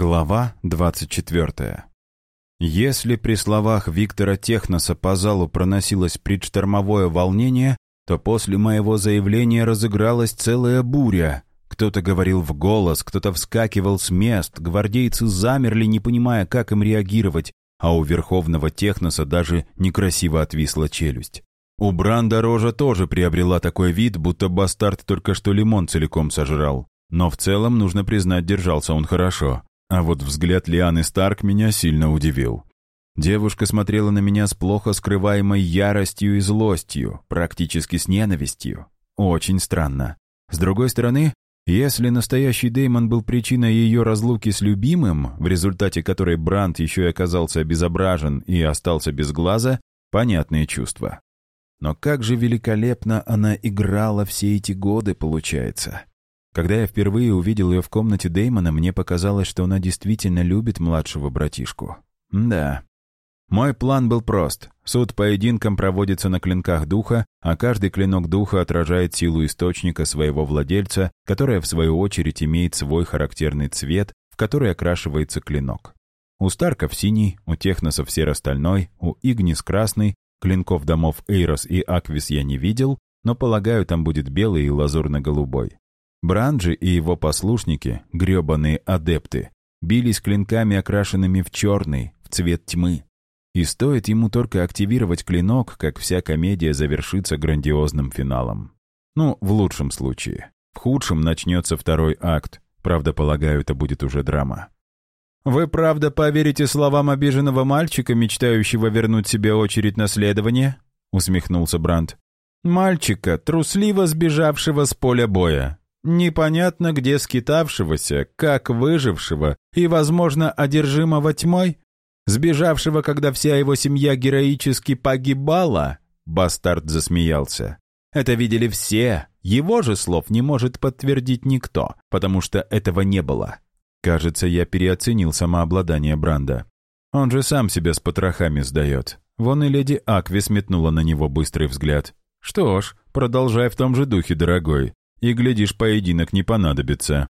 Глава 24. Если при словах Виктора Техноса по залу проносилось предштормовое волнение, то после моего заявления разыгралась целая буря. Кто-то говорил в голос, кто-то вскакивал с мест, гвардейцы замерли, не понимая, как им реагировать, а у Верховного Техноса даже некрасиво отвисла челюсть. У Бранда рожа тоже приобрела такой вид, будто бастард только что лимон целиком сожрал. Но в целом, нужно признать, держался он хорошо. А вот взгляд Лианы Старк меня сильно удивил. Девушка смотрела на меня с плохо скрываемой яростью и злостью, практически с ненавистью. Очень странно. С другой стороны, если настоящий Деймон был причиной ее разлуки с любимым, в результате которой Бранд еще и оказался обезображен и остался без глаза, понятные чувства. Но как же великолепно она играла все эти годы, получается. Когда я впервые увидел ее в комнате Дэймона, мне показалось, что она действительно любит младшего братишку. Да. Мой план был прост. Суд поединком проводится на клинках духа, а каждый клинок духа отражает силу источника своего владельца, которая, в свою очередь, имеет свой характерный цвет, в который окрашивается клинок. У Старков синий, у Техносов серо-стальной, у Игнис красный, клинков домов Эйрос и Аквис я не видел, но, полагаю, там будет белый и лазурно-голубой. Бранджи и его послушники, гребаные адепты, бились клинками, окрашенными в черный, в цвет тьмы. И стоит ему только активировать клинок, как вся комедия завершится грандиозным финалом. Ну, в лучшем случае. В худшем начнется второй акт. Правда, полагаю, это будет уже драма. «Вы правда поверите словам обиженного мальчика, мечтающего вернуть себе очередь наследования?» — усмехнулся Бранд. «Мальчика, трусливо сбежавшего с поля боя непонятно где скитавшегося, как выжившего и, возможно, одержимого тьмой, сбежавшего, когда вся его семья героически погибала, бастард засмеялся. Это видели все, его же слов не может подтвердить никто, потому что этого не было. Кажется, я переоценил самообладание Бранда. Он же сам себя с потрохами сдает. Вон и леди Акви сметнула на него быстрый взгляд. Что ж, продолжай в том же духе, дорогой и, глядишь, поединок не понадобится».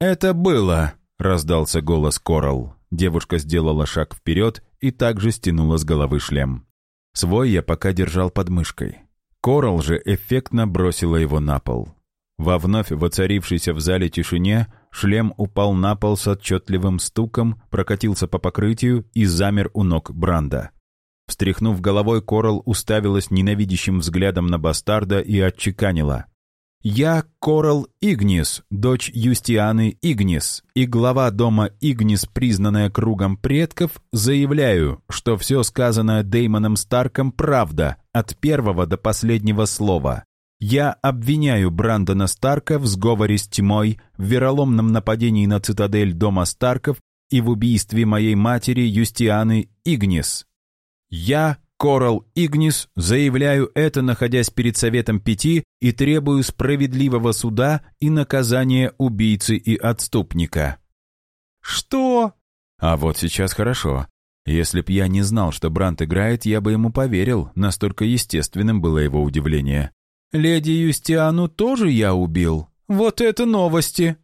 «Это было!» — раздался голос Корал. Девушка сделала шаг вперед и также стянула с головы шлем. Свой я пока держал под мышкой. Корал же эффектно бросила его на пол. Во вновь воцарившейся в зале тишине шлем упал на пол с отчетливым стуком, прокатился по покрытию и замер у ног Бранда. Встряхнув головой, Корал уставилась ненавидящим взглядом на бастарда и отчеканила. «Я Корал Игнис, дочь Юстианы Игнис, и глава дома Игнис, признанная кругом предков, заявляю, что все сказанное Деймоном Старком правда, от первого до последнего слова. Я обвиняю Брандона Старка в сговоре с тьмой, в вероломном нападении на цитадель дома Старков и в убийстве моей матери Юстианы Игнис. Я Корал Игнис, заявляю это, находясь перед Советом Пяти, и требую справедливого суда и наказания убийцы и отступника». «Что?» «А вот сейчас хорошо. Если б я не знал, что Брант играет, я бы ему поверил, настолько естественным было его удивление. «Леди Юстиану тоже я убил? Вот это новости!»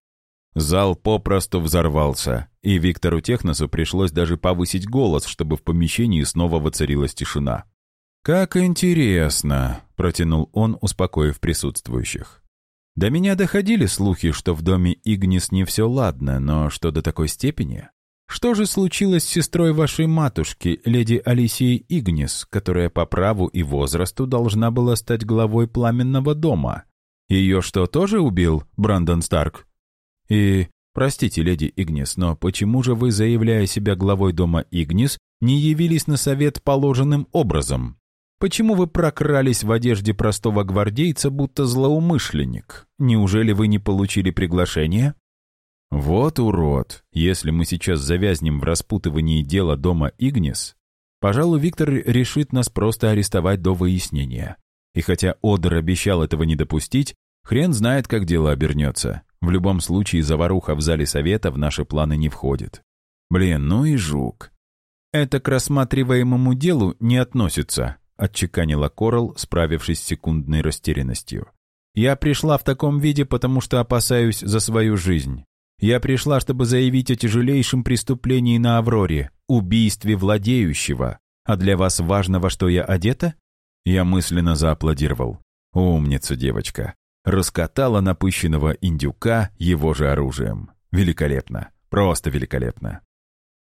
Зал попросту взорвался, и Виктору Техносу пришлось даже повысить голос, чтобы в помещении снова воцарилась тишина. «Как интересно», — протянул он, успокоив присутствующих. «До меня доходили слухи, что в доме Игнис не все ладно, но что до такой степени? Что же случилось с сестрой вашей матушки, леди Алисией Игнис, которая по праву и возрасту должна была стать главой пламенного дома? Ее что, тоже убил Брандон Старк?» И, простите, леди Игнис, но почему же вы, заявляя себя главой дома Игнис, не явились на совет положенным образом? Почему вы прокрались в одежде простого гвардейца, будто злоумышленник? Неужели вы не получили приглашение? Вот урод. Если мы сейчас завязнем в распутывании дела дома Игнис, пожалуй, Виктор решит нас просто арестовать до выяснения. И хотя Одер обещал этого не допустить, хрен знает, как дело обернется. В любом случае, заваруха в зале совета в наши планы не входит. Блин, ну и жук. Это к рассматриваемому делу не относится, отчеканила Корал, справившись с секундной растерянностью. Я пришла в таком виде, потому что опасаюсь за свою жизнь. Я пришла, чтобы заявить о тяжелейшем преступлении на Авроре, убийстве владеющего. А для вас важно, во что я одета?» Я мысленно зааплодировал. «Умница, девочка. Раскатала напыщенного индюка его же оружием. Великолепно. Просто великолепно».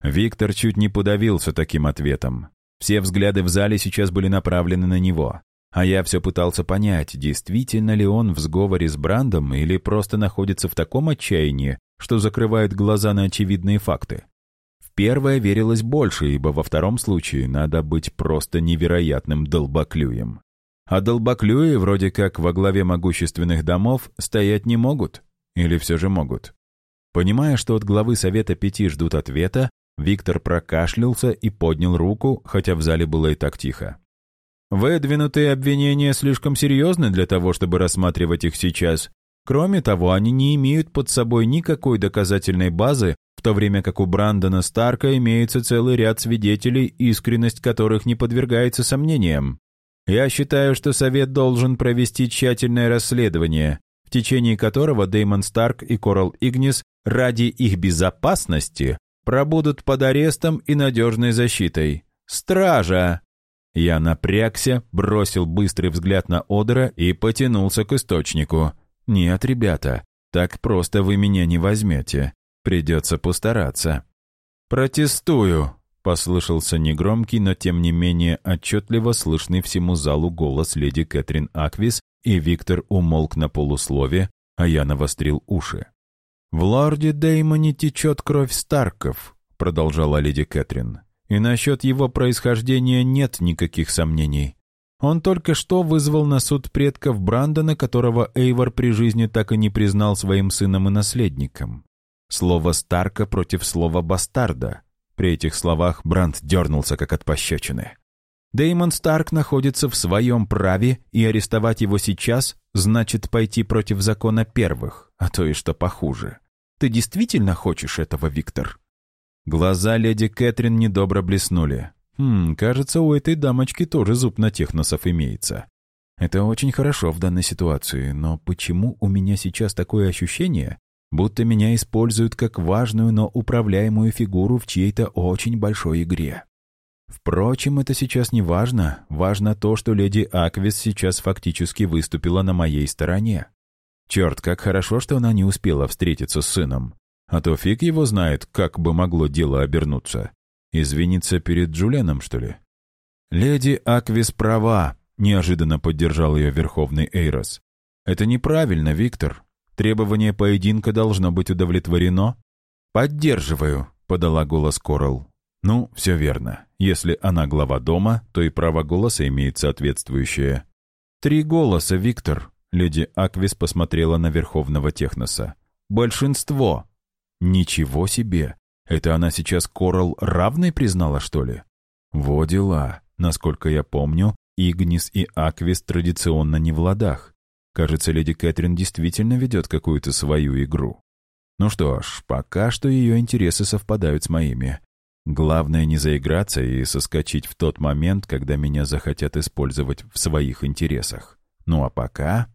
Виктор чуть не подавился таким ответом. Все взгляды в зале сейчас были направлены на него. А я все пытался понять, действительно ли он в сговоре с Брандом или просто находится в таком отчаянии, что закрывает глаза на очевидные факты. В первое верилось больше, ибо во втором случае надо быть просто невероятным долбоклюем. А долбоклюи, вроде как во главе могущественных домов, стоять не могут. Или все же могут. Понимая, что от главы Совета Пяти ждут ответа, Виктор прокашлялся и поднял руку, хотя в зале было и так тихо. Выдвинутые обвинения слишком серьезны для того, чтобы рассматривать их сейчас. Кроме того, они не имеют под собой никакой доказательной базы, в то время как у Брандона Старка имеется целый ряд свидетелей, искренность которых не подвергается сомнениям. Я считаю, что Совет должен провести тщательное расследование, в течение которого Дэймон Старк и Корал Игнис ради их безопасности пробудут под арестом и надежной защитой. Стража! Я напрягся, бросил быстрый взгляд на Одера и потянулся к источнику. «Нет, ребята, так просто вы меня не возьмете. Придется постараться». «Протестую!» — послышался негромкий, но тем не менее отчетливо слышный всему залу голос леди Кэтрин Аквис, и Виктор умолк на полуслове, а я навострил уши. «В лорде Деймоне течет кровь Старков», — продолжала леди Кэтрин. И насчет его происхождения нет никаких сомнений. Он только что вызвал на суд предков Брандона, которого Эйвор при жизни так и не признал своим сыном и наследником. Слово «старка» против слова «бастарда». При этих словах Бранд дернулся, как от пощечины. Деймон Старк находится в своем праве, и арестовать его сейчас значит пойти против закона первых, а то и что похуже. Ты действительно хочешь этого, Виктор? Глаза леди Кэтрин недобро блеснули. «Хм, кажется, у этой дамочки тоже зуб на техносов имеется. Это очень хорошо в данной ситуации, но почему у меня сейчас такое ощущение, будто меня используют как важную, но управляемую фигуру в чьей-то очень большой игре?» Впрочем, это сейчас не важно. Важно то, что леди Аквис сейчас фактически выступила на моей стороне. Черт, как хорошо, что она не успела встретиться с сыном. А то фиг его знает, как бы могло дело обернуться. Извиниться перед Джуленом, что ли? «Леди Аквис права», — неожиданно поддержал ее Верховный Эйрос. «Это неправильно, Виктор. Требование поединка должно быть удовлетворено». «Поддерживаю», — подала голос Корал. «Ну, все верно. Если она глава дома, то и право голоса имеет соответствующее». «Три голоса, Виктор», — леди Аквис посмотрела на Верховного Техноса. «Большинство. Ничего себе! Это она сейчас Корал равной признала, что ли? Во дела. Насколько я помню, Игнис и Аквис традиционно не в ладах. Кажется, леди Кэтрин действительно ведет какую-то свою игру. Ну что ж, пока что ее интересы совпадают с моими. Главное не заиграться и соскочить в тот момент, когда меня захотят использовать в своих интересах. Ну а пока...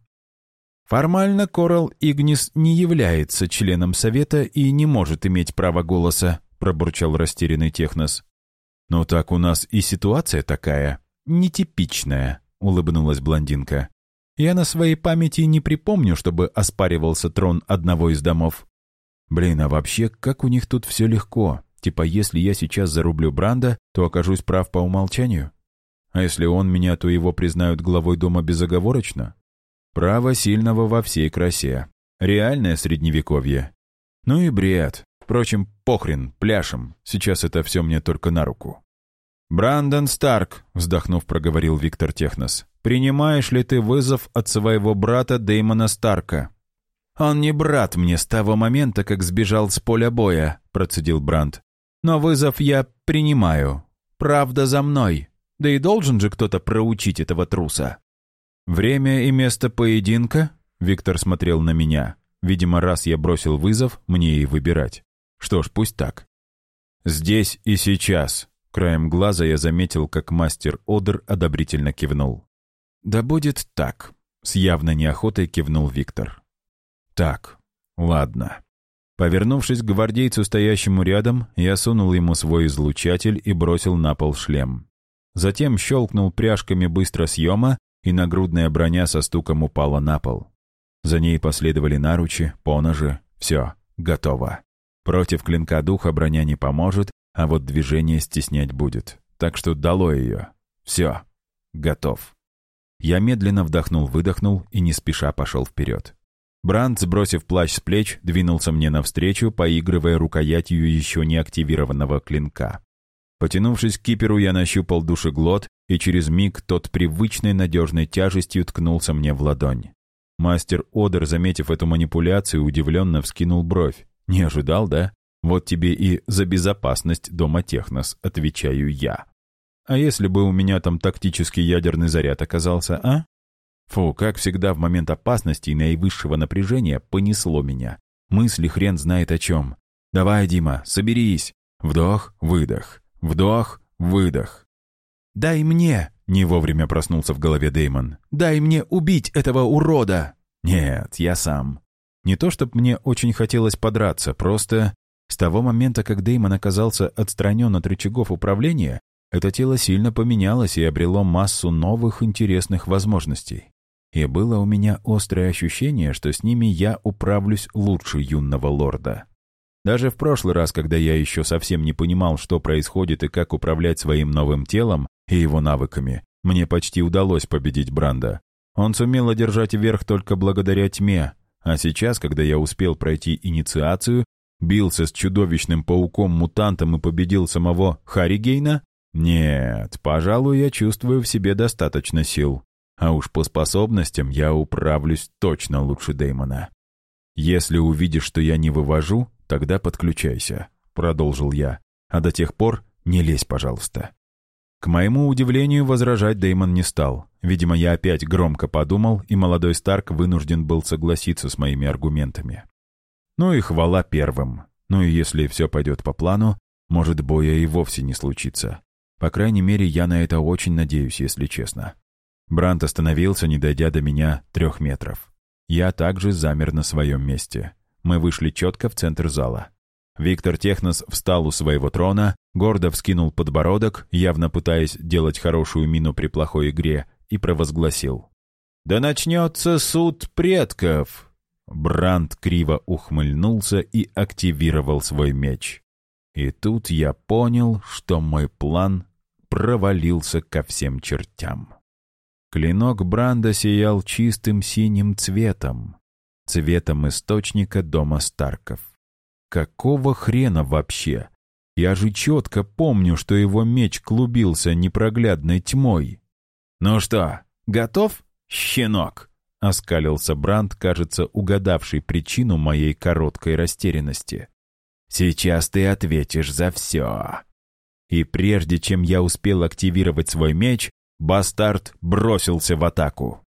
Формально Корал Игнис не является членом Совета и не может иметь права голоса, пробурчал растерянный Технос. «Но так у нас и ситуация такая, нетипичная», — улыбнулась блондинка. «Я на своей памяти не припомню, чтобы оспаривался трон одного из домов». «Блин, а вообще, как у них тут все легко? Типа, если я сейчас зарублю Бранда, то окажусь прав по умолчанию? А если он меня, то его признают главой дома безоговорочно? Право сильного во всей красе. Реальное средневековье. Ну и бред. Впрочем, похрен, пляшем. Сейчас это все мне только на руку. «Брандон Старк», — вздохнув, проговорил Виктор Технос, «принимаешь ли ты вызов от своего брата Дэймона Старка?» «Он не брат мне с того момента, как сбежал с поля боя», — процедил Бранд. «Но вызов я принимаю. Правда за мной. Да и должен же кто-то проучить этого труса». «Время и место поединка?» Виктор смотрел на меня. Видимо, раз я бросил вызов, мне и выбирать. Что ж, пусть так. «Здесь и сейчас». Краем глаза я заметил, как мастер Одер одобрительно кивнул. «Да будет так», — с явной неохотой кивнул Виктор. «Так, ладно. Повернувшись к гвардейцу, стоящему рядом, я сунул ему свой излучатель и бросил на пол шлем. Затем щелкнул пряжками быстросъема, и нагрудная броня со стуком упала на пол. За ней последовали наручи, поножи. Все, готово. Против клинка духа броня не поможет, а вот движение стеснять будет. Так что дало ее. Все, готов. Я медленно вдохнул-выдохнул и не спеша пошел вперед. Бранд, сбросив плащ с плеч, двинулся мне навстречу, поигрывая рукоятью еще не активированного клинка. Потянувшись к киперу, я нащупал душеглот, и через миг тот привычной надежной тяжестью ткнулся мне в ладонь. Мастер Одер, заметив эту манипуляцию, удивленно вскинул бровь. «Не ожидал, да? Вот тебе и за безопасность дома Технос, отвечаю я. А если бы у меня там тактический ядерный заряд оказался, а? Фу, как всегда в момент опасности и наивысшего напряжения понесло меня. Мысли хрен знает о чем. Давай, Дима, соберись. Вдох, выдох. Вдох, выдох. «Дай мне!» — не вовремя проснулся в голове Деймон. «Дай мне убить этого урода!» «Нет, я сам». Не то, чтобы мне очень хотелось подраться, просто с того момента, как Деймон оказался отстранен от рычагов управления, это тело сильно поменялось и обрело массу новых интересных возможностей. И было у меня острое ощущение, что с ними я управлюсь лучше юного лорда. Даже в прошлый раз, когда я еще совсем не понимал, что происходит и как управлять своим новым телом и его навыками, мне почти удалось победить Бранда. Он сумел одержать верх только благодаря тьме, а сейчас, когда я успел пройти инициацию, бился с чудовищным пауком-мутантом и победил самого Харригейна, нет, пожалуй, я чувствую в себе достаточно сил. А уж по способностям я управлюсь точно лучше Дэймона. «Если увидишь, что я не вывожу, тогда подключайся», — продолжил я. «А до тех пор не лезь, пожалуйста». К моему удивлению, возражать Дэймон не стал. Видимо, я опять громко подумал, и молодой Старк вынужден был согласиться с моими аргументами. Ну и хвала первым. Ну и если все пойдет по плану, может, боя и вовсе не случится. По крайней мере, я на это очень надеюсь, если честно. Брант остановился, не дойдя до меня трех метров. Я также замер на своем месте. Мы вышли четко в центр зала. Виктор Технос встал у своего трона, гордо вскинул подбородок, явно пытаясь делать хорошую мину при плохой игре, и провозгласил. «Да начнется суд предков!» Бранд криво ухмыльнулся и активировал свой меч. И тут я понял, что мой план провалился ко всем чертям. Клинок Бранда сиял чистым синим цветом, цветом источника дома Старков. Какого хрена вообще? Я же четко помню, что его меч клубился непроглядной тьмой. «Ну что, готов, щенок?» — оскалился Бранд, кажется, угадавший причину моей короткой растерянности. Сейчас ты ответишь за все». И прежде чем я успел активировать свой меч, бастард бросился в атаку.